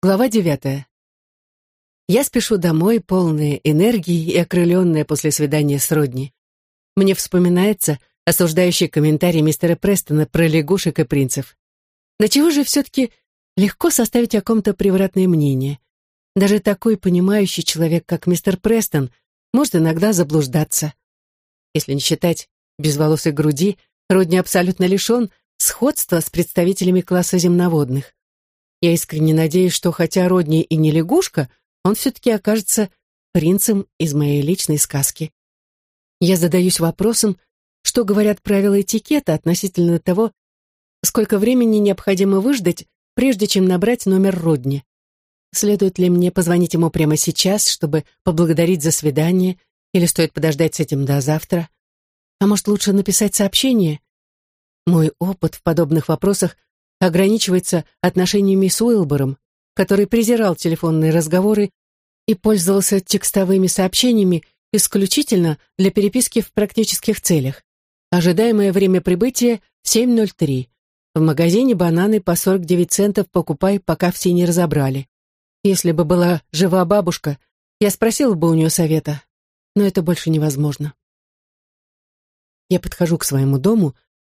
Глава девятая. Я спешу домой, полная энергии и окрыленная после свидания с Родни. Мне вспоминается осуждающий комментарий мистера Престона про лягушек и принцев. На чего же все-таки легко составить о ком-то превратное мнение? Даже такой понимающий человек, как мистер Престон, может иногда заблуждаться. Если не считать безволосой груди, Родни абсолютно лишен сходства с представителями класса земноводных. Я искренне надеюсь, что хотя Родни и не лягушка, он все-таки окажется принцем из моей личной сказки. Я задаюсь вопросом, что говорят правила этикета относительно того, сколько времени необходимо выждать, прежде чем набрать номер Родни. Следует ли мне позвонить ему прямо сейчас, чтобы поблагодарить за свидание, или стоит подождать с этим до завтра? А может, лучше написать сообщение? Мой опыт в подобных вопросах ограничивается отношениями с Уилбором, который презирал телефонные разговоры и пользовался текстовыми сообщениями исключительно для переписки в практических целях. Ожидаемое время прибытия — 7.03. В магазине бананы по 49 центов покупай, пока все не разобрали. Если бы была жива бабушка, я спросила бы у нее совета, но это больше невозможно. Я подхожу к своему дому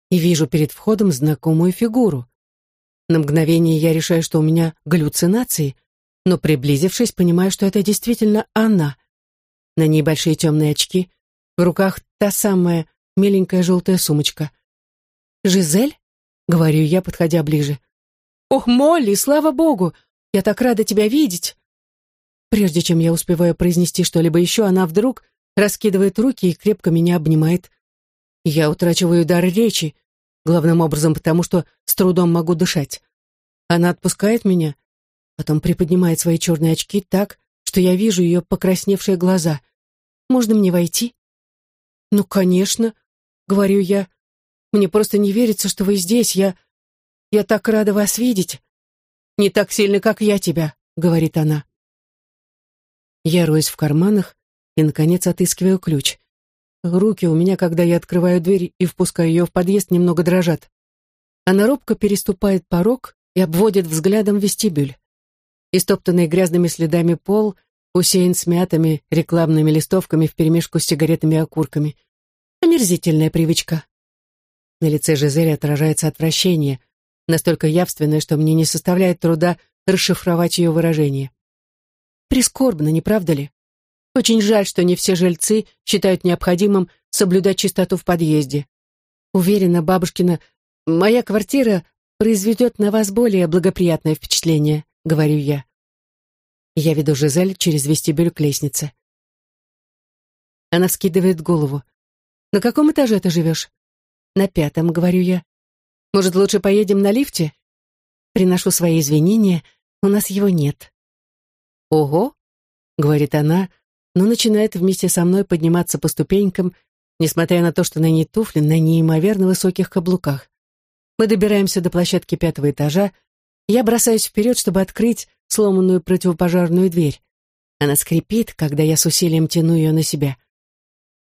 и вижу перед входом знакомую фигуру. На мгновение я решаю, что у меня галлюцинации, но, приблизившись, понимаю, что это действительно она. На ней большие темные очки, в руках та самая миленькая желтая сумочка. «Жизель?» — говорю я, подходя ближе. «Ох, Молли, слава богу! Я так рада тебя видеть!» Прежде чем я успеваю произнести что-либо еще, она вдруг раскидывает руки и крепко меня обнимает. Я утрачиваю дар речи, главным образом потому, что с трудом могу дышать. Она отпускает меня, потом приподнимает свои черные очки так, что я вижу ее покрасневшие глаза. «Можно мне войти?» «Ну, конечно», — говорю я. «Мне просто не верится, что вы здесь. Я... я так рада вас видеть». «Не так сильно, как я тебя», — говорит она. Я роюсь в карманах и, наконец, отыскиваю ключ. Руки у меня, когда я открываю дверь и впускаю ее в подъезд, немного дрожат. Она робко переступает порог и обводит взглядом вестибюль. Истоптанный грязными следами пол усеян смятыми рекламными листовками вперемешку с сигаретами и окурками. Омерзительная привычка. На лице Жизели отражается отвращение, настолько явственное, что мне не составляет труда расшифровать ее выражение. Прискорбно, не правда ли? Очень жаль, что не все жильцы считают необходимым соблюдать чистоту в подъезде. Уверена, бабушкина, моя квартира произведет на вас более благоприятное впечатление, говорю я. Я веду Жизель через вестибюль к лестнице. Она скидывает голову. «На каком этаже ты живешь?» «На пятом», — говорю я. «Может, лучше поедем на лифте?» Приношу свои извинения, у нас его нет. «Ого», — говорит она, — но начинает вместе со мной подниматься по ступенькам, несмотря на то, что на ней туфли на неимоверно высоких каблуках. Мы добираемся до площадки пятого этажа, я бросаюсь вперед, чтобы открыть сломанную противопожарную дверь. Она скрипит, когда я с усилием тяну ее на себя.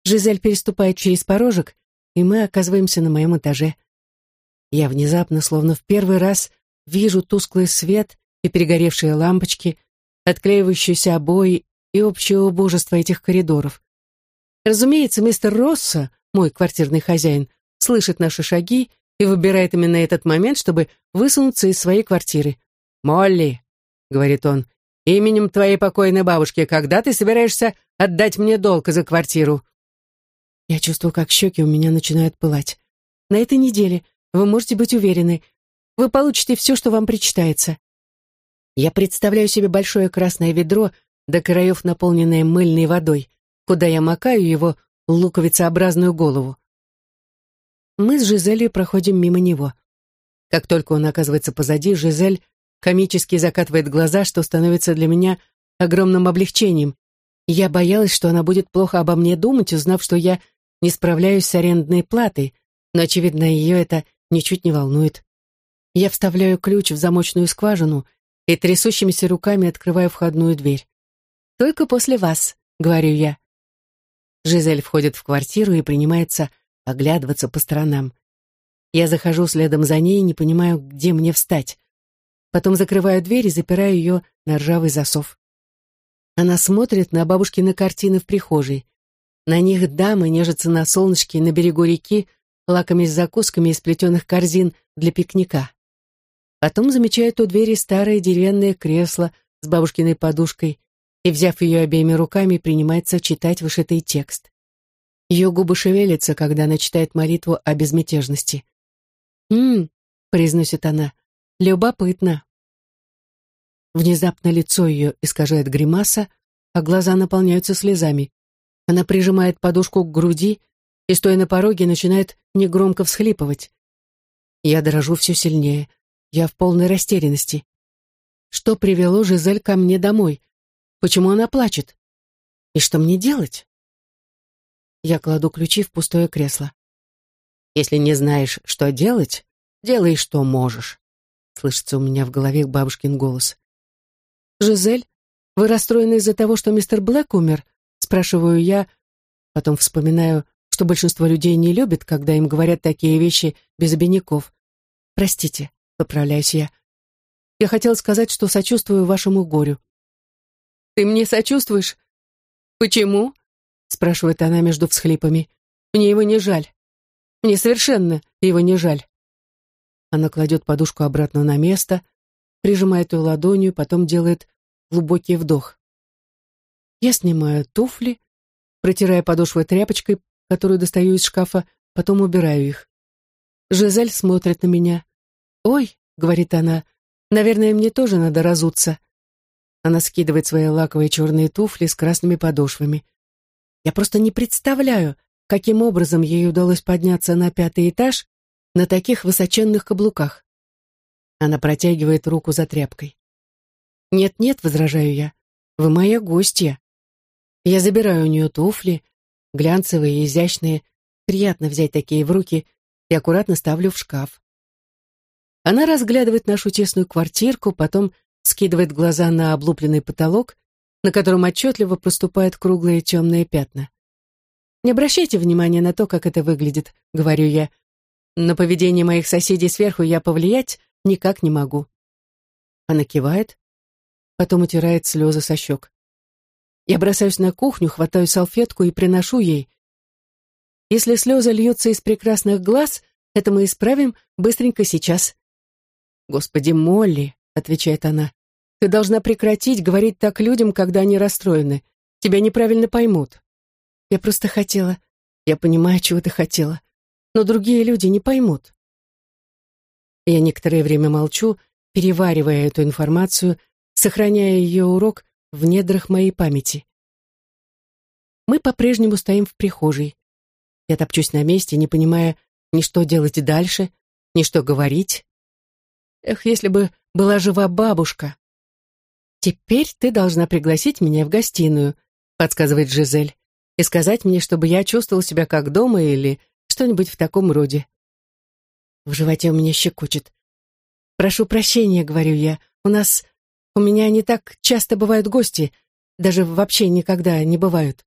Жизель переступает через порожек, и мы оказываемся на моем этаже. Я внезапно, словно в первый раз, вижу тусклый свет и перегоревшие лампочки, отклеивающиеся обои и общее убожество этих коридоров. Разумеется, мистер Росса, мой квартирный хозяин, слышит наши шаги и выбирает именно этот момент, чтобы высунуться из своей квартиры. «Молли», — говорит он, — «именем твоей покойной бабушки, когда ты собираешься отдать мне долг за квартиру?» Я чувствую, как щеки у меня начинают пылать. На этой неделе, вы можете быть уверены, вы получите все, что вам причитается. Я представляю себе большое красное ведро до краев наполненное мыльной водой, куда я макаю его луковицеобразную голову. Мы с Жизелью проходим мимо него. Как только он оказывается позади, Жизель комически закатывает глаза, что становится для меня огромным облегчением. Я боялась, что она будет плохо обо мне думать, узнав, что я не справляюсь с арендной платой, но, очевидно, ее это ничуть не волнует. Я вставляю ключ в замочную скважину и трясущимися руками открываю входную дверь. Только после вас, говорю я. Жизель входит в квартиру и принимается оглядываться по сторонам. Я захожу следом за ней и не понимаю, где мне встать. потом закрываю дверь и запираю ее на ржавый засов. Она смотрит на бабушкины картины в прихожей. На них дамы нежатся на солнышке на берегу реки, лакомясь закусками из плетеных корзин для пикника. Потом замечает у двери старое деревянное кресло с бабушкиной подушкой и, взяв ее обеими руками, принимается читать вышитый текст. Ее губы шевелятся, когда она читает молитву о безмятежности. «М-м», произносит она, — «любопытно». Внезапно лицо ее искажает гримаса, а глаза наполняются слезами. Она прижимает подушку к груди и, стоя на пороге, начинает негромко всхлипывать. Я дрожу все сильнее. Я в полной растерянности. Что привело Жизель ко мне домой? Почему она плачет? И что мне делать? Я кладу ключи в пустое кресло. Если не знаешь, что делать, делай, что можешь. Слышится у меня в голове бабушкин голос. «Жизель, вы расстроены из-за того, что мистер Блэк умер?» Спрашиваю я, потом вспоминаю, что большинство людей не любят, когда им говорят такие вещи без обиняков. «Простите», — поправляюсь я. «Я хотела сказать, что сочувствую вашему горю». «Ты мне сочувствуешь? Почему?» — спрашивает она между всхлипами. «Мне его не жаль. Мне совершенно его не жаль». Она кладет подушку обратно на место, прижимает ее ладонью, потом делает глубокий вдох. Я снимаю туфли, протирая подошвой тряпочкой, которую достаю из шкафа, потом убираю их. Жизель смотрит на меня. «Ой», — говорит она, — «наверное, мне тоже надо разуться». Она скидывает свои лаковые черные туфли с красными подошвами. Я просто не представляю, каким образом ей удалось подняться на пятый этаж на таких высоченных каблуках. Она протягивает руку за тряпкой. «Нет-нет», — возражаю я, — «вы моя гостья». Я забираю у нее туфли, глянцевые и изящные, приятно взять такие в руки и аккуратно ставлю в шкаф. Она разглядывает нашу тесную квартирку, потом скидывает глаза на облупленный потолок, на котором отчетливо проступают круглые темные пятна. «Не обращайте внимания на то, как это выглядит», — говорю я. «На поведение моих соседей сверху я повлиять никак не могу». Она кивает, потом утирает слезы со щек. Я бросаюсь на кухню, хватаю салфетку и приношу ей. Если слезы льются из прекрасных глаз, это мы исправим быстренько сейчас. «Господи, Молли», — отвечает она, — «ты должна прекратить говорить так людям, когда они расстроены. Тебя неправильно поймут». Я просто хотела... Я понимаю, чего ты хотела. Но другие люди не поймут. Я некоторое время молчу, переваривая эту информацию, сохраняя ее урок в недрах моей памяти. Мы по-прежнему стоим в прихожей. Я топчусь на месте, не понимая ни что делать дальше, ни что говорить. Эх, если бы была жива бабушка. «Теперь ты должна пригласить меня в гостиную», — подсказывает Жизель, «и сказать мне, чтобы я чувствовал себя как дома или что-нибудь в таком роде». В животе у меня щекочет. «Прошу прощения», — говорю я. «У нас... У меня не так часто бывают гости. Даже вообще никогда не бывают.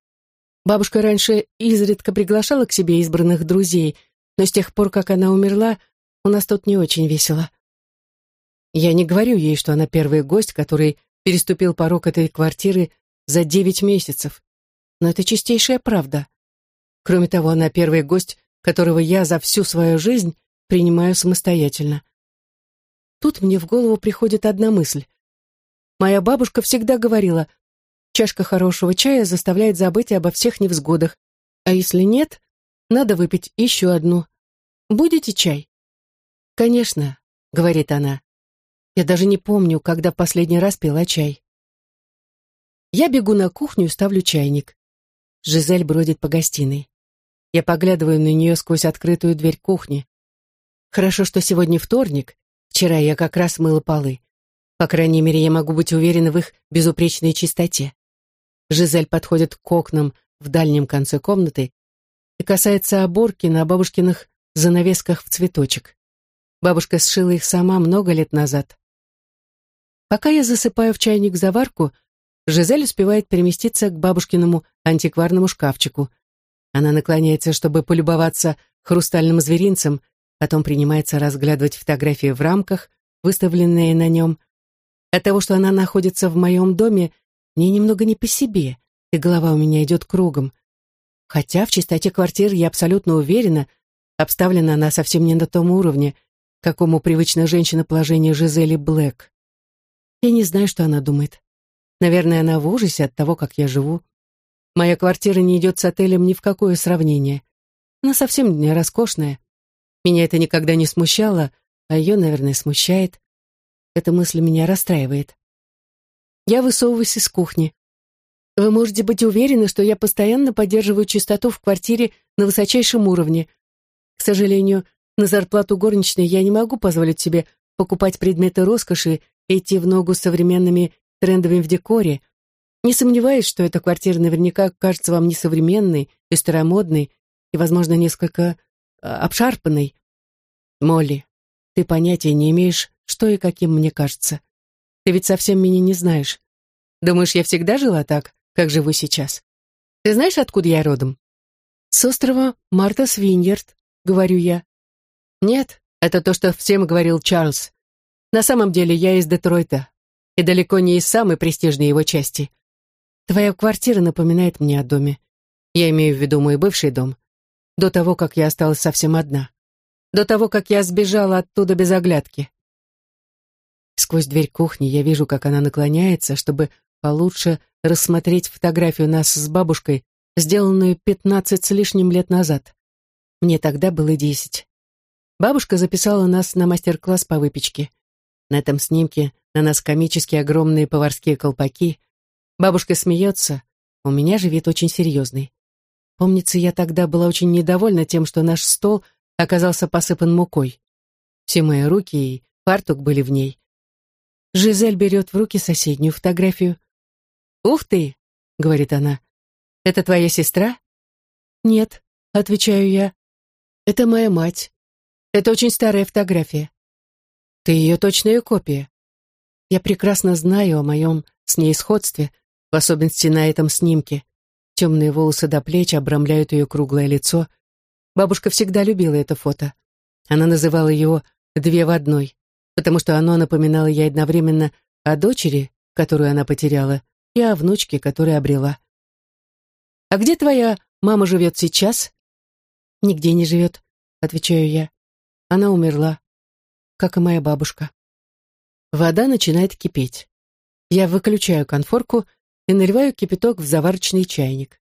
Бабушка раньше изредка приглашала к себе избранных друзей, но с тех пор, как она умерла, у нас тут не очень весело». Я не говорю ей, что она первый гость, который переступил порог этой квартиры за девять месяцев. Но это чистейшая правда. Кроме того, она первый гость, которого я за всю свою жизнь принимаю самостоятельно. Тут мне в голову приходит одна мысль. Моя бабушка всегда говорила, чашка хорошего чая заставляет забыть обо всех невзгодах, а если нет, надо выпить еще одну. Будете чай? Конечно, говорит она. Я даже не помню, когда последний раз пила чай. Я бегу на кухню и ставлю чайник. Жизель бродит по гостиной. Я поглядываю на нее сквозь открытую дверь кухни. Хорошо, что сегодня вторник. Вчера я как раз мыла полы. По крайней мере, я могу быть уверена в их безупречной чистоте. Жизель подходит к окнам в дальнем конце комнаты и касается оборки на бабушкиных занавесках в цветочек. Бабушка сшила их сама много лет назад. Пока я засыпаю в чайник заварку, Жизель успевает переместиться к бабушкиному антикварному шкафчику. Она наклоняется, чтобы полюбоваться хрустальным зверинцем, потом принимается разглядывать фотографии в рамках, выставленные на нем. От того, что она находится в моем доме, мне немного не по себе, и голова у меня идет кругом. Хотя в чистоте квартир я абсолютно уверена, обставлена она совсем не на том уровне, какому привычна женщина положения Жизели Блэк. Я не знаю, что она думает. Наверное, она в ужасе от того, как я живу. Моя квартира не идет с отелем ни в какое сравнение. Она совсем не роскошная. Меня это никогда не смущало, а ее, наверное, смущает. Эта мысль меня расстраивает. Я высовываюсь из кухни. Вы можете быть уверены, что я постоянно поддерживаю чистоту в квартире на высочайшем уровне. К сожалению, на зарплату горничной я не могу позволить себе покупать предметы роскоши идти в ногу с современными трендами в декоре, не сомневаюсь, что эта квартира наверняка кажется вам несовременной и старомодной, и, возможно, несколько а, обшарпанной. Молли, ты понятия не имеешь, что и каким мне кажется. Ты ведь совсем меня не знаешь. Думаешь, я всегда жила так, как живу сейчас? Ты знаешь, откуда я родом? С острова Марта Свиньерд, говорю я. Нет, это то, что всем говорил Чарльз. На самом деле я из Детройта, и далеко не из самой престижной его части. Твоя квартира напоминает мне о доме. Я имею в виду мой бывший дом. До того, как я осталась совсем одна. До того, как я сбежала оттуда без оглядки. Сквозь дверь кухни я вижу, как она наклоняется, чтобы получше рассмотреть фотографию нас с бабушкой, сделанную пятнадцать с лишним лет назад. Мне тогда было десять. Бабушка записала нас на мастер-класс по выпечке. На этом снимке на нас комические огромные поварские колпаки, Бабушка смеется, у меня же вид очень серьезный. Помнится, я тогда была очень недовольна тем, что наш стол оказался посыпан мукой. Все мои руки и фартук были в ней. Жизель берет в руки соседнюю фотографию. «Ух ты!» — говорит она. «Это твоя сестра?» «Нет», — отвечаю я. «Это моя мать. Это очень старая фотография». «Ты ее точная копия». Я прекрасно знаю о моем с ней сходстве, в особенности на этом снимке. Темные волосы до плеч обрамляют ее круглое лицо. Бабушка всегда любила это фото. Она называла его «две в одной», потому что оно напоминало ей одновременно о дочери, которую она потеряла, и о внучке, которую обрела. «А где твоя мама живет сейчас?» «Нигде не живет», — отвечаю я. «Она умерла, как и моя бабушка». Вода начинает кипеть. Я выключаю конфорку и наливаю кипяток в заварочный чайник.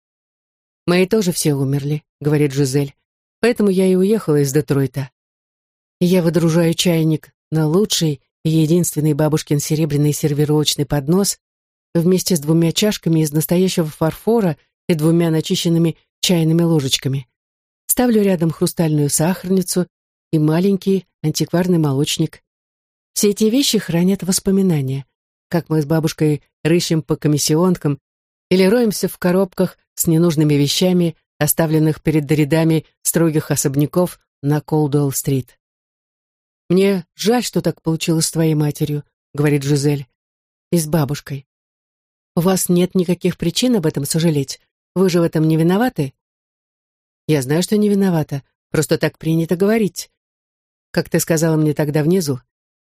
«Мои тоже все умерли», — говорит Жизель. «Поэтому я и уехала из Детройта». я выдружаю чайник на лучший и единственный бабушкин серебряный сервировочный поднос вместе с двумя чашками из настоящего фарфора и двумя начищенными чайными ложечками. Ставлю рядом хрустальную сахарницу и маленький антикварный молочник. Все эти вещи хранят воспоминания как мы с бабушкой рыщем по комиссионкам или роемся в коробках с ненужными вещами, оставленных перед рядами строгих особняков на Колдуэлл-стрит. «Мне жаль, что так получилось с твоей матерью», — говорит Жизель, — «и с бабушкой. У вас нет никаких причин об этом сожалеть. Вы же в этом не виноваты?» «Я знаю, что не виновата. Просто так принято говорить. Как ты сказала мне тогда внизу,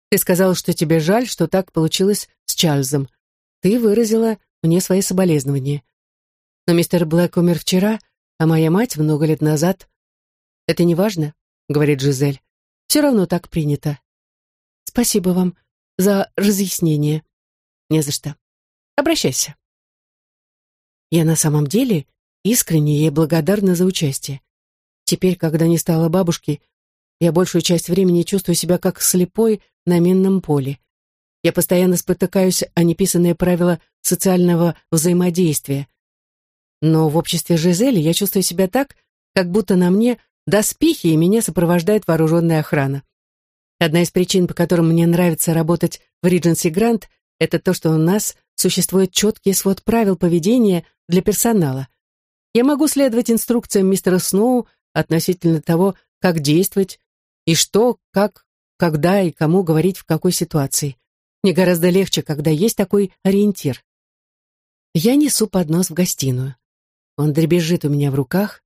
ты сказала, что тебе жаль, что так получилось с Чарльзом. Ты выразила мне свои соболезнования. Но мистер Блэк умер вчера, а моя мать много лет назад. Это не важно, говорит Жизель. Все равно так принято. Спасибо вам за разъяснение. Не за что. Обращайся. Я на самом деле искренне ей благодарна за участие. Теперь, когда не стала бабушки, я большую часть времени чувствую себя как слепой на минном поле. Я постоянно спотыкаюсь о неписанные правила социального взаимодействия. Но в обществе Жизели я чувствую себя так, как будто на мне доспехи и меня сопровождает вооруженная охрана. Одна из причин, по которым мне нравится работать в Ридженси Грант, это то, что у нас существует четкий свод правил поведения для персонала. Я могу следовать инструкциям мистера Сноу относительно того, как действовать и что, как когда и кому говорить в какой ситуации. Мне гораздо легче, когда есть такой ориентир. Я несу поднос в гостиную. Он дребезжит у меня в руках.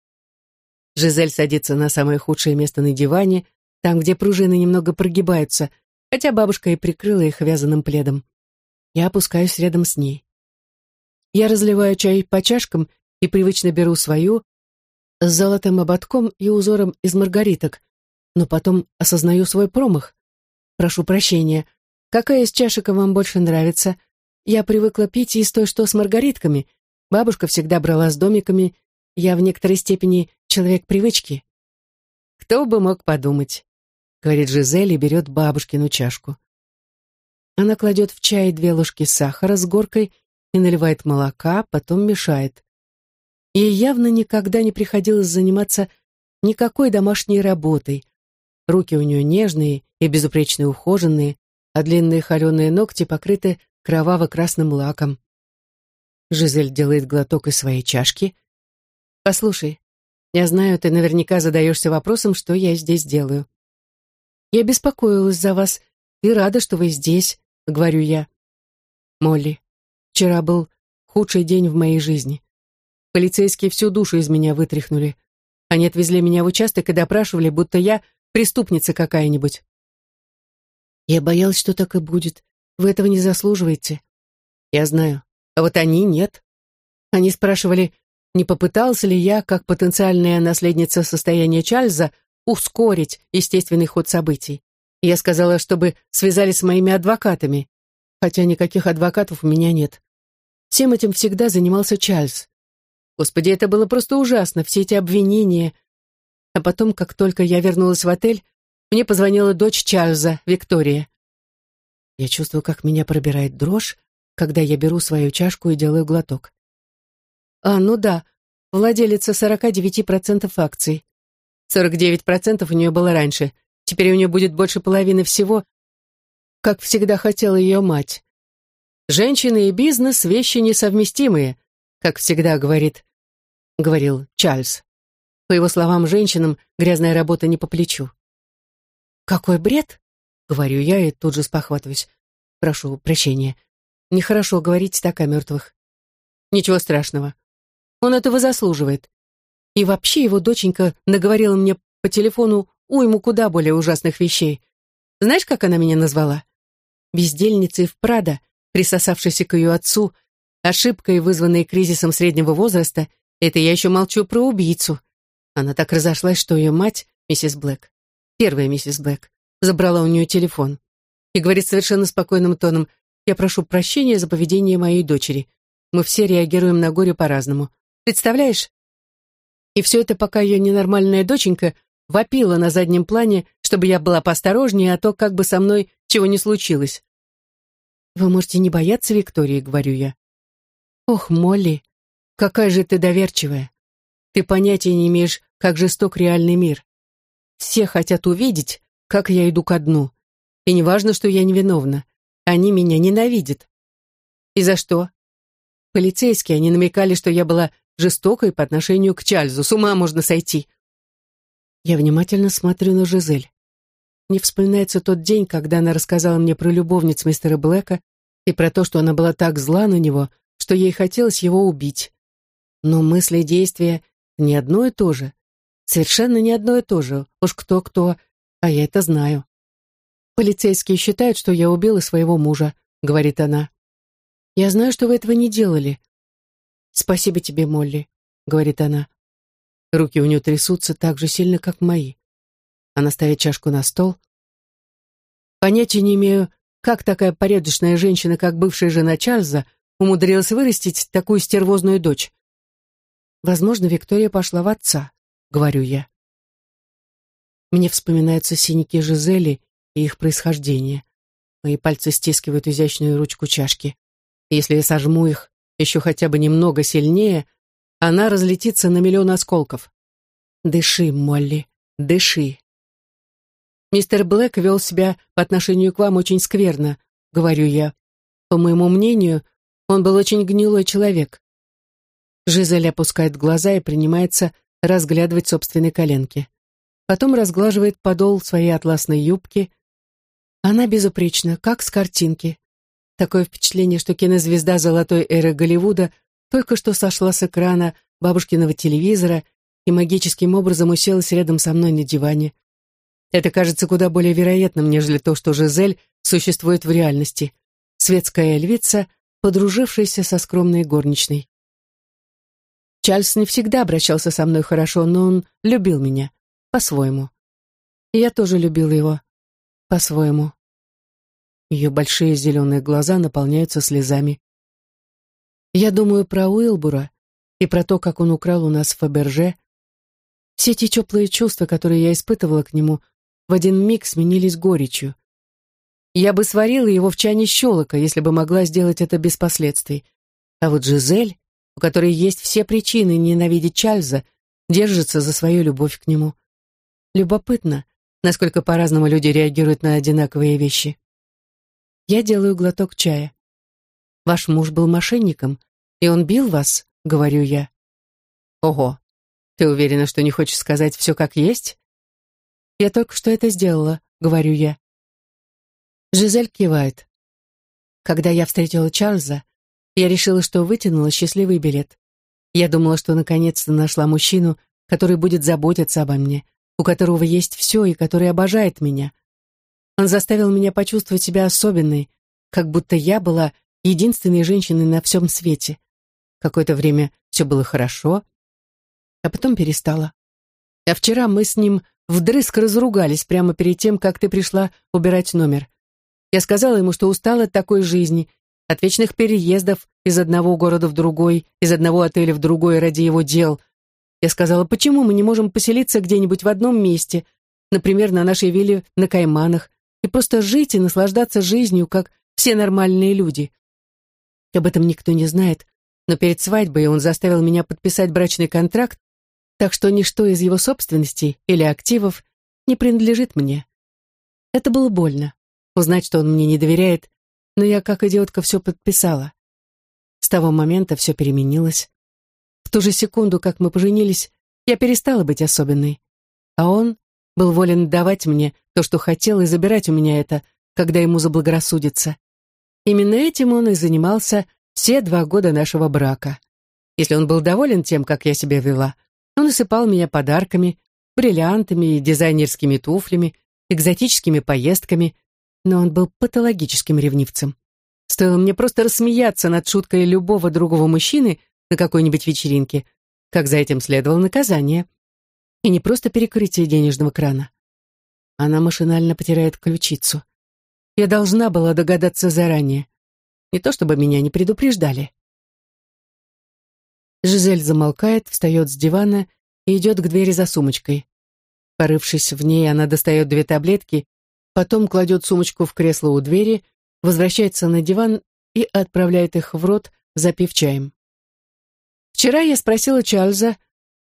Жизель садится на самое худшее место на диване, там, где пружины немного прогибаются, хотя бабушка и прикрыла их вязаным пледом. Я опускаюсь рядом с ней. Я разливаю чай по чашкам и привычно беру свою с золотым ободком и узором из маргариток, но потом осознаю свой промах. Прошу прощения. Какая из чашек вам больше нравится? Я привыкла пить из той, что с маргаритками. Бабушка всегда брала с домиками. Я в некоторой степени человек привычки. Кто бы мог подумать, говорит Жизель и берет бабушкину чашку. Она кладет в чай две ложки сахара с горкой и наливает молока, потом мешает. Ей явно никогда не приходилось заниматься никакой домашней работой. Руки у нее нежные и безупречно ухоженные, а длинные холеные ногти покрыты кроваво-красным лаком. Жизель делает глоток из своей чашки. «Послушай, я знаю, ты наверняка задаешься вопросом, что я здесь делаю. Я беспокоилась за вас и рада, что вы здесь, — говорю я. Молли, вчера был худший день в моей жизни. Полицейские всю душу из меня вытряхнули. Они отвезли меня в участок и допрашивали, будто я преступница какая-нибудь. Я боялась, что так и будет. Вы этого не заслуживаете. Я знаю. А вот они нет. Они спрашивали, не попытался ли я, как потенциальная наследница состояния Чарльза, ускорить естественный ход событий. Я сказала, чтобы связались с моими адвокатами, хотя никаких адвокатов у меня нет. Всем этим всегда занимался Чарльз. Господи, это было просто ужасно, все эти обвинения. А потом, как только я вернулась в отель, мне позвонила дочь Чарльза, Виктория. Я чувствую, как меня пробирает дрожь, когда я беру свою чашку и делаю глоток. А, ну да, владелица 49% акций. 49% у нее было раньше, Теперь у нее будет больше половины всего, как всегда хотела ее мать. Женщины и бизнес — вещи несовместимые, как всегда говорит, говорил Чарльз. По его словам, женщинам грязная работа не по плечу. «Какой бред!» — говорю я и тут же спохватываюсь. «Прошу прощения. Нехорошо говорить так о мертвых». «Ничего страшного. Он этого заслуживает. И вообще его доченька наговорила мне по телефону уйму куда более ужасных вещей. Знаешь, как она меня назвала? Бездельницей в Прадо, присосавшейся к ее отцу, ошибкой, вызванной кризисом среднего возраста, это я еще молчу про убийцу. Она так разошлась, что ее мать, миссис Блэк, первая миссис Блэк, забрала у нее телефон и говорит совершенно спокойным тоном, «Я прошу прощения за поведение моей дочери. Мы все реагируем на горе по-разному. Представляешь?» И все это, пока ее ненормальная доченька вопила на заднем плане, чтобы я была поосторожнее, а то как бы со мной чего не случилось. «Вы можете не бояться Виктории», — говорю я. «Ох, Молли, какая же ты доверчивая. Ты понятия не имеешь, как жесток реальный мир. Все хотят увидеть, как я иду ко дну. И не важно, что я невиновна. Они меня ненавидят. И за что? Полицейские, они намекали, что я была жестокой по отношению к Чарльзу. С ума можно сойти. Я внимательно смотрю на Жизель. Мне вспоминается тот день, когда она рассказала мне про любовниц мистера Блэка и про то, что она была так зла на него, что ей хотелось его убить. Но мысли и действия не одно и то же. Совершенно не одно и то же. Уж кто-кто, а я это знаю. «Полицейские считают, что я убила своего мужа», — говорит она. «Я знаю, что вы этого не делали». «Спасибо тебе, Молли», — говорит она. Руки у нее трясутся так же сильно, как мои. Она ставит чашку на стол. Понятия не имею, как такая порядочная женщина, как бывшая жена Чарльза, умудрилась вырастить такую стервозную дочь. Возможно, Виктория пошла в отца, говорю я. Мне вспоминаются синяки Жизели и их происхождение. Мои пальцы стискивают изящную ручку чашки. Если я сожму их еще хотя бы немного сильнее — она разлетится на миллион осколков. Дыши, Молли, дыши. Мистер Блэк вел себя по отношению к вам очень скверно, говорю я. По моему мнению, он был очень гнилой человек. Жизель опускает глаза и принимается разглядывать собственные коленки. Потом разглаживает подол своей атласной юбки. Она безупречна, как с картинки. Такое впечатление, что кинозвезда золотой эры Голливуда только что сошла с экрана бабушкиного телевизора и магическим образом уселась рядом со мной на диване. Это кажется куда более вероятным, нежели то, что Жизель существует в реальности. Светская львица, подружившаяся со скромной горничной. Чарльз не всегда обращался со мной хорошо, но он любил меня. По-своему. И я тоже любил его. По-своему. Ее большие зеленые глаза наполняются слезами. Я думаю про Уилбура и про то, как он украл у нас Фаберже. Все те теплые чувства, которые я испытывала к нему, в один миг сменились горечью. Я бы сварила его в чане щелока, если бы могла сделать это без последствий. А вот Жизель, у которой есть все причины ненавидеть Чарльза, держится за свою любовь к нему. Любопытно, насколько по-разному люди реагируют на одинаковые вещи. Я делаю глоток чая. Ваш муж был мошенником, и он бил вас, говорю я. Ого, ты уверена, что не хочешь сказать все как есть? Я только что это сделала, говорю я. Жизель кивает. Когда я встретила Чарльза, я решила, что вытянула счастливый билет. Я думала, что наконец-то нашла мужчину, который будет заботиться обо мне, у которого есть все и который обожает меня. Он заставил меня почувствовать себя особенной, как будто я была единственной женщиной на всем свете. Какое-то время все было хорошо, а потом перестало. А вчера мы с ним вдрызг разругались прямо перед тем, как ты пришла убирать номер. Я сказала ему, что устала от такой жизни, от вечных переездов из одного города в другой, из одного отеля в другой ради его дел. Я сказала, почему мы не можем поселиться где-нибудь в одном месте, например, на нашей вилле на Кайманах, и просто жить и наслаждаться жизнью, как все нормальные люди. Об этом никто не знает, но перед свадьбой он заставил меня подписать брачный контракт, так что ничто из его собственностей или активов не принадлежит мне. Это было больно, узнать, что он мне не доверяет, но я, как идиотка, все подписала. С того момента все переменилось. В ту же секунду, как мы поженились, я перестала быть особенной, а он был волен давать мне то, что хотел, и забирать у меня это, когда ему заблагорассудится. Именно этим он и занимался все два года нашего брака. Если он был доволен тем, как я себя вела, он осыпал меня подарками, бриллиантами дизайнерскими туфлями, экзотическими поездками, но он был патологическим ревнивцем. Стоило мне просто рассмеяться над шуткой любого другого мужчины на какой-нибудь вечеринке, как за этим следовало наказание. И не просто перекрытие денежного крана. Она машинально потеряет ключицу. Я должна была догадаться заранее. Не то чтобы меня не предупреждали. Жизель замолкает, встает с дивана и идет к двери за сумочкой. Порывшись в ней, она достает две таблетки, потом кладет сумочку в кресло у двери, возвращается на диван и отправляет их в рот, запив чаем. Вчера я спросила Чарльза,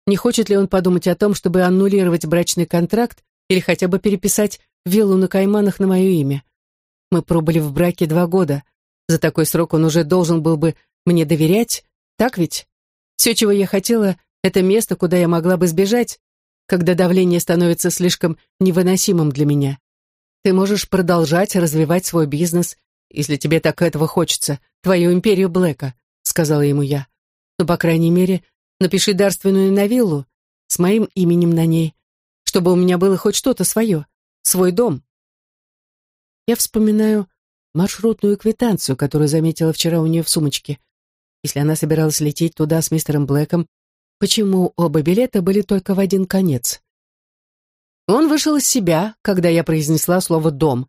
не хочет ли он подумать о том, чтобы аннулировать брачный контракт или хотя бы переписать виллу на Кайманах на мое имя. Мы пробыли в браке два года. За такой срок он уже должен был бы мне доверять, так ведь? Все, чего я хотела, это место, куда я могла бы сбежать, когда давление становится слишком невыносимым для меня. Ты можешь продолжать развивать свой бизнес, если тебе так этого хочется, твою империю Блэка, сказала ему я. Но, по крайней мере, напиши дарственную на виллу с моим именем на ней, чтобы у меня было хоть что-то свое, свой дом. Я вспоминаю маршрутную квитанцию, которую заметила вчера у нее в сумочке. Если она собиралась лететь туда с мистером Блэком, почему оба билета были только в один конец? Он вышел из себя, когда я произнесла слово «дом».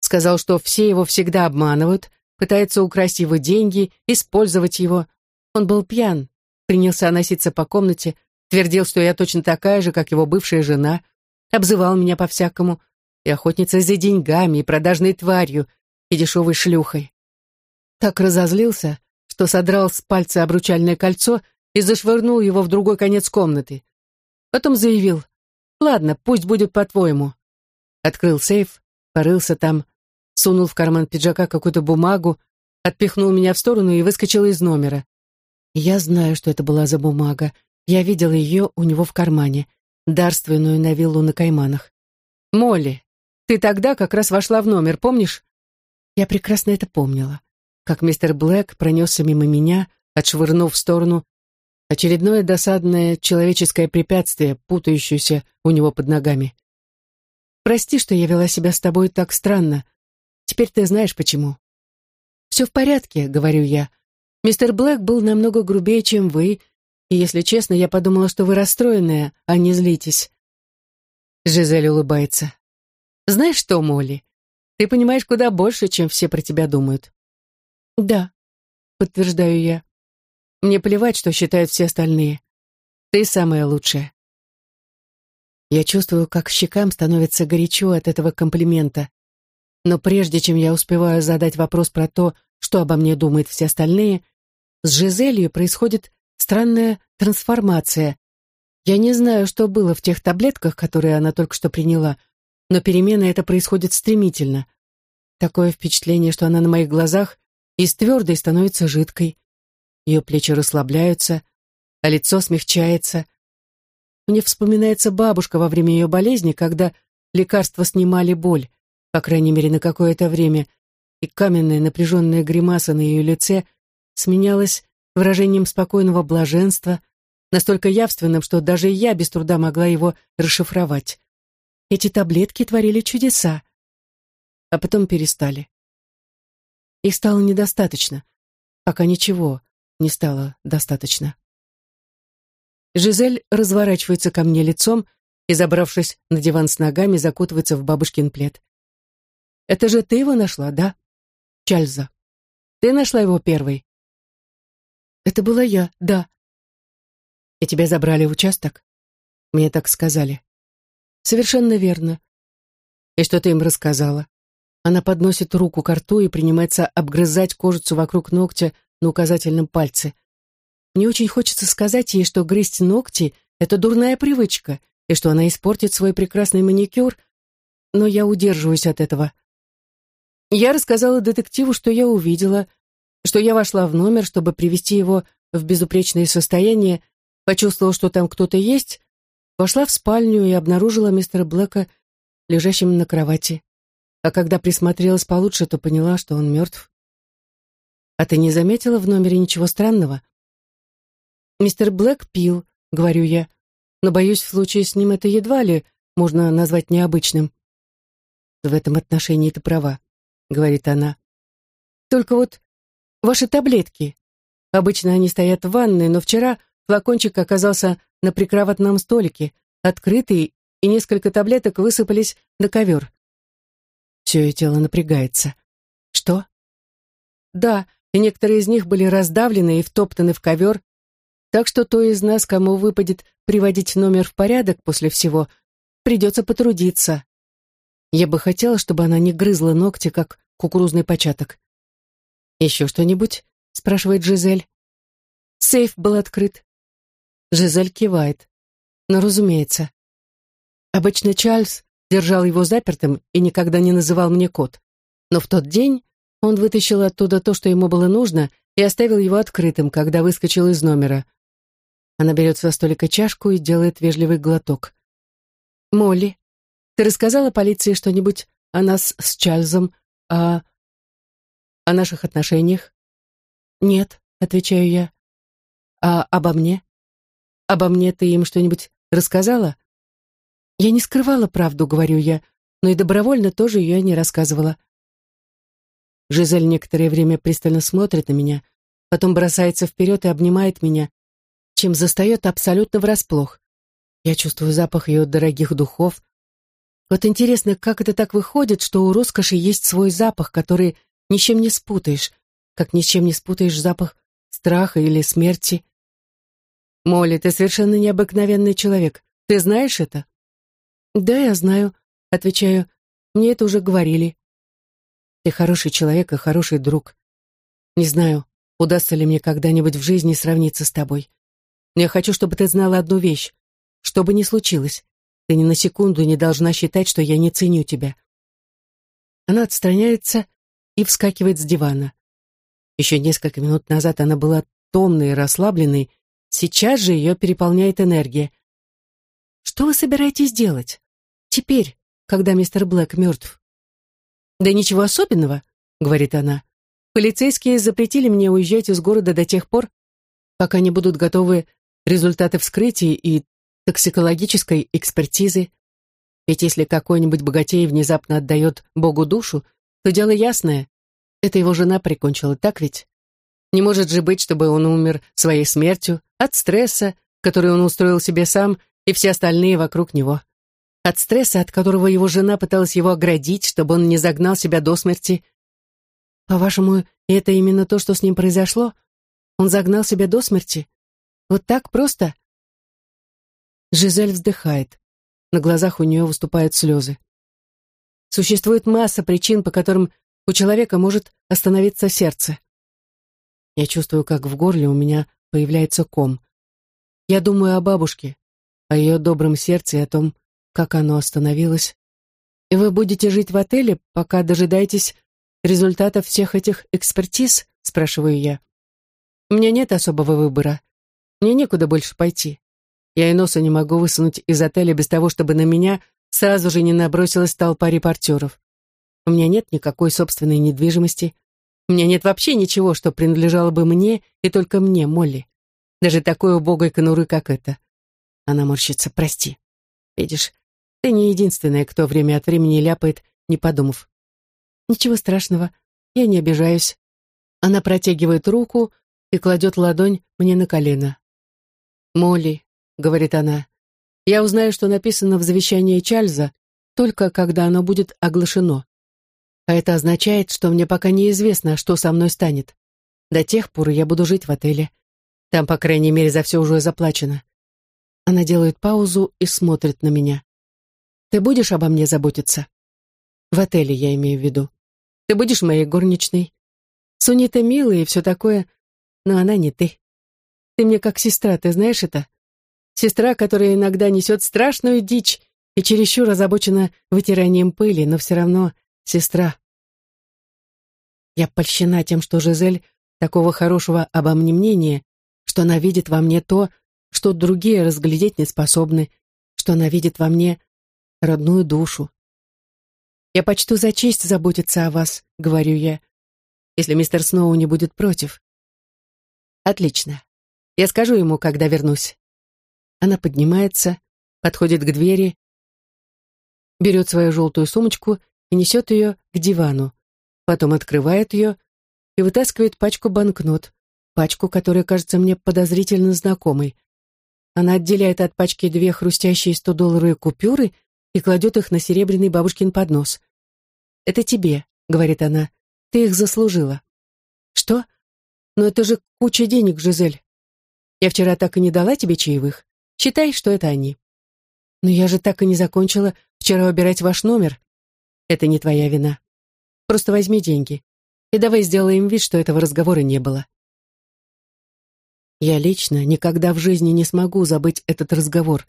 Сказал, что все его всегда обманывают, пытаются украсть его деньги, использовать его. Он был пьян, принялся носиться по комнате, твердил, что я точно такая же, как его бывшая жена, обзывал меня по-всякому, и охотница за деньгами, и продажной тварью, и дешевой шлюхой. Так разозлился, что содрал с пальца обручальное кольцо и зашвырнул его в другой конец комнаты. Потом заявил, «Ладно, пусть будет по-твоему». Открыл сейф, порылся там, сунул в карман пиджака какую-то бумагу, отпихнул меня в сторону и выскочил из номера. Я знаю, что это была за бумага. Я видела ее у него в кармане, дарственную на виллу на Кайманах. «Молли, ты тогда как раз вошла в номер, помнишь?» Я прекрасно это помнила как мистер Блэк пронесся мимо меня, отшвырнув в сторону очередное досадное человеческое препятствие, путающееся у него под ногами. Прости, что я вела себя с тобой так странно. Теперь ты знаешь, почему». «Все в порядке», — говорю я. «Мистер Блэк был намного грубее, чем вы, и, если честно, я подумала, что вы расстроенная, а не злитесь». Жизель улыбается. «Знаешь что, Молли, ты понимаешь куда больше, чем все про тебя думают». «Да», — подтверждаю я. «Мне плевать, что считают все остальные. Ты самая лучшая». Я чувствую, как щекам становится горячо от этого комплимента. Но прежде чем я успеваю задать вопрос про то, что обо мне думают все остальные, с Жизелью происходит странная трансформация. Я не знаю, что было в тех таблетках, которые она только что приняла, но перемена эта происходит стремительно. Такое впечатление, что она на моих глазах из твердой становится жидкой. Ее плечи расслабляются, а лицо смягчается. Мне вспоминается бабушка во время ее болезни, когда лекарства снимали боль, по крайней мере, на какое-то время, и каменная напряженная гримаса на ее лице сменялась выражением спокойного блаженства, настолько явственным, что даже я без труда могла его расшифровать. Эти таблетки творили чудеса, а потом перестали. Их стало недостаточно, пока ничего не стало достаточно. Жизель разворачивается ко мне лицом и, забравшись на диван с ногами, закутывается в бабушкин плед. «Это же ты его нашла, да?» «Чальза. Ты нашла его первой?» Это была я, да. И тебя забрали в участок? Мне так сказали. Совершенно верно. И что ты им рассказала? Она подносит руку к рту и принимается обгрызать кожицу вокруг ногтя на указательном пальце. Мне очень хочется сказать ей, что грызть ногти — это дурная привычка, и что она испортит свой прекрасный маникюр, но я удерживаюсь от этого. Я рассказала детективу, что я увидела, что я вошла в номер, чтобы привести его в безупречное состояние, почувствовала, что там кто-то есть, вошла в спальню и обнаружила мистера Блэка лежащим на кровати. А когда присмотрелась получше, то поняла, что он мертв. «А ты не заметила в номере ничего странного?» «Мистер Блэк пил», — говорю я, «но, боюсь, в случае с ним это едва ли можно назвать необычным». «В этом отношении ты права», — говорит она. «Только вот Ваши таблетки. Обычно они стоят в ванной, но вчера флакончик оказался на прикроватном столике, открытый, и несколько таблеток высыпались на ковер. Все ее тело напрягается. Что? Да, и некоторые из них были раздавлены и втоптаны в ковер, так что то из нас, кому выпадет приводить номер в порядок после всего, придется потрудиться. Я бы хотела, чтобы она не грызла ногти, как кукурузный початок. «Еще что-нибудь?» — спрашивает Жизель. Сейф был открыт. Жизель кивает. Но, разумеется. Обычно Чарльз держал его запертым и никогда не называл мне код. Но в тот день он вытащил оттуда то, что ему было нужно, и оставил его открытым, когда выскочил из номера. Она берет со столика чашку и делает вежливый глоток. «Молли, ты рассказала полиции что-нибудь о нас с Чарльзом, о о наших отношениях? Нет, отвечаю я. А обо мне? Обо мне ты им что-нибудь рассказала? Я не скрывала правду, говорю я, но и добровольно тоже ее не рассказывала. Жизель некоторое время пристально смотрит на меня, потом бросается вперед и обнимает меня, чем застает абсолютно врасплох. Я чувствую запах ее дорогих духов. Вот интересно, как это так выходит, что у роскоши есть свой запах, который ни с чем не спутаешь, как ни с чем не спутаешь запах страха или смерти. Молли, ты совершенно необыкновенный человек. Ты знаешь это? Да, я знаю, отвечаю. Мне это уже говорили. Ты хороший человек и хороший друг. Не знаю, удастся ли мне когда-нибудь в жизни сравниться с тобой. Но я хочу, чтобы ты знала одну вещь. Что бы ни случилось, ты ни на секунду не должна считать, что я не ценю тебя. Она отстраняется и вскакивает с дивана. Еще несколько минут назад она была томной и расслабленной, сейчас же ее переполняет энергия. «Что вы собираетесь делать? Теперь, когда мистер Блэк мертв?» «Да ничего особенного», — говорит она. «Полицейские запретили мне уезжать из города до тех пор, пока не будут готовы результаты вскрытия и токсикологической экспертизы. Ведь если какой-нибудь богатей внезапно отдает Богу душу, то дело ясное. Это его жена прикончила, так ведь? Не может же быть, чтобы он умер своей смертью от стресса, который он устроил себе сам и все остальные вокруг него. От стресса, от которого его жена пыталась его оградить, чтобы он не загнал себя до смерти. По-вашему, это именно то, что с ним произошло? Он загнал себя до смерти? Вот так просто? Жизель вздыхает. На глазах у нее выступают слезы. Существует масса причин, по которым у человека может остановиться сердце. Я чувствую, как в горле у меня появляется ком. Я думаю о бабушке, о ее добром сердце и о том, как оно остановилось. И вы будете жить в отеле, пока дожидаетесь результатов всех этих экспертиз, спрашиваю я. У меня нет особого выбора. Мне некуда больше пойти. Я и носа не могу высунуть из отеля без того, чтобы на меня сразу же не набросилась толпа репортеров. У меня нет никакой собственной недвижимости. У меня нет вообще ничего, что принадлежало бы мне и только мне, Молли. Даже такой убогой конуры, как это. Она морщится, прости. Видишь, ты не единственная, кто время от времени ляпает, не подумав. Ничего страшного, я не обижаюсь. Она протягивает руку и кладет ладонь мне на колено. Молли, — говорит она. «Я узнаю, что написано в завещании Чарльза, только когда оно будет оглашено. А это означает, что мне пока неизвестно, что со мной станет. До тех пор я буду жить в отеле. Там, по крайней мере, за все уже заплачено». Она делает паузу и смотрит на меня. «Ты будешь обо мне заботиться?» «В отеле, я имею в виду. Ты будешь моей горничной. Сунита милая и все такое, но она не ты. Ты мне как сестра, ты знаешь это?» Сестра, которая иногда несет страшную дичь и чересчур озабочена вытиранием пыли, но все равно сестра. Я польщена тем, что Жизель такого хорошего обо мне мнения, что она видит во мне то, что другие разглядеть не способны, что она видит во мне родную душу. «Я почту за честь заботиться о вас», — говорю я, если мистер Сноу не будет против. «Отлично. Я скажу ему, когда вернусь». Она поднимается, подходит к двери, берет свою желтую сумочку и несет ее к дивану. Потом открывает ее и вытаскивает пачку банкнот, пачку, которая кажется мне подозрительно знакомой. Она отделяет от пачки две хрустящие 100-долларовые купюры и кладет их на серебряный бабушкин поднос. «Это тебе», — говорит она, — «ты их заслужила». «Что? Но это же куча денег, Жизель. Я вчера так и не дала тебе чаевых. Считай, что это они. Но я же так и не закончила вчера убирать ваш номер. Это не твоя вина. Просто возьми деньги. И давай сделаем вид, что этого разговора не было. Я лично никогда в жизни не смогу забыть этот разговор,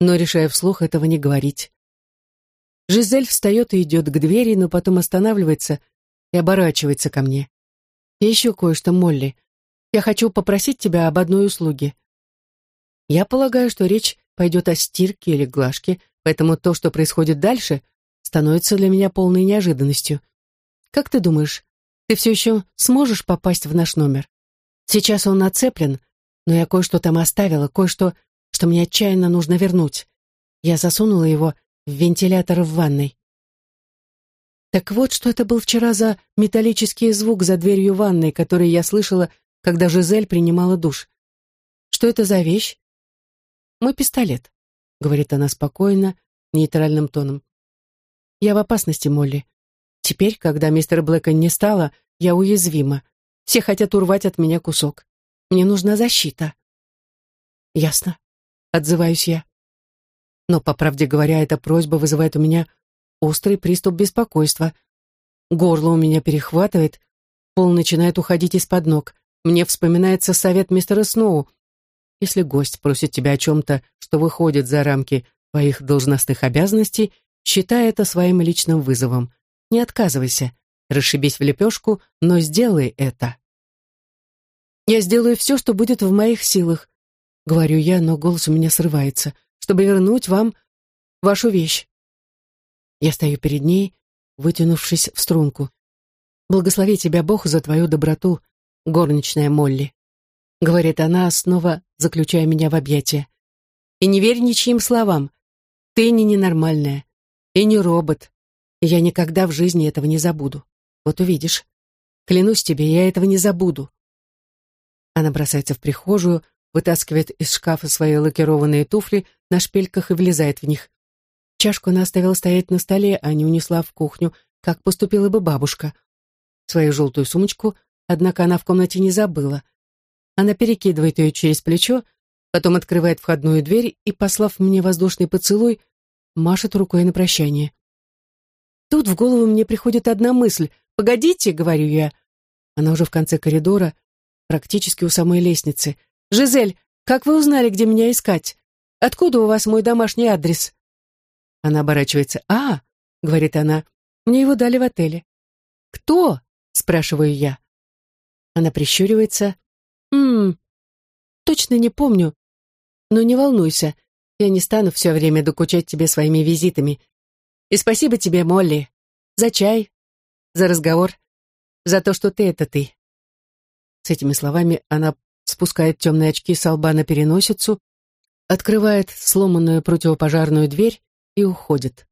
но решаю вслух этого не говорить. Жизель встает и идет к двери, но потом останавливается и оборачивается ко мне. И еще кое-что, Молли. Я хочу попросить тебя об одной услуге. Я полагаю, что речь пойдет о стирке или глажке, поэтому то, что происходит дальше, становится для меня полной неожиданностью. Как ты думаешь, ты все еще сможешь попасть в наш номер? Сейчас он нацеплен, но я кое-что там оставила, кое-что, что мне отчаянно нужно вернуть. Я засунула его в вентилятор в ванной. Так вот, что это был вчера за металлический звук за дверью ванной, который я слышала, когда Жизель принимала душ. Что это за вещь? «Мой пистолет», — говорит она спокойно, нейтральным тоном. «Я в опасности, Молли. Теперь, когда мистера Блэка не стало, я уязвима. Все хотят урвать от меня кусок. Мне нужна защита». «Ясно», — отзываюсь я. Но, по правде говоря, эта просьба вызывает у меня острый приступ беспокойства. Горло у меня перехватывает, пол начинает уходить из-под ног. Мне вспоминается совет мистера Сноу — если гость просит тебя о чем-то, что выходит за рамки твоих должностных обязанностей, считай это своим личным вызовом. Не отказывайся, расшибись в лепешку, но сделай это. «Я сделаю все, что будет в моих силах», — говорю я, но голос у меня срывается, «чтобы вернуть вам вашу вещь». Я стою перед ней, вытянувшись в струнку. «Благослови тебя Бог за твою доброту, горничная Молли». — говорит она, снова заключая меня в объятия. «И не верь ничьим словам. Ты не ненормальная. И не робот. Я никогда в жизни этого не забуду. Вот увидишь. Клянусь тебе, я этого не забуду. Она бросается в прихожую, вытаскивает из шкафа свои лакированные туфли на шпильках и влезает в них. Чашку она оставила стоять на столе, а не унесла в кухню, как поступила бы бабушка. Свою желтую сумочку, однако, она в комнате не забыла. Она перекидывает ее через плечо, потом открывает входную дверь и, послав мне воздушный поцелуй, машет рукой на прощание. Тут в голову мне приходит одна мысль. «Погодите», — говорю я. Она уже в конце коридора, практически у самой лестницы. «Жизель, как вы узнали, где меня искать? Откуда у вас мой домашний адрес?» Она оборачивается. «А», — говорит она, — «мне его дали в отеле». «Кто?» — спрашиваю я. Она прищуривается. «Ммм, точно не помню. Но не волнуйся, я не стану все время докучать тебе своими визитами. И спасибо тебе, Молли, за чай, за разговор, за то, что ты — это ты». С этими словами она спускает темные очки с лба на переносицу, открывает сломанную противопожарную дверь и уходит.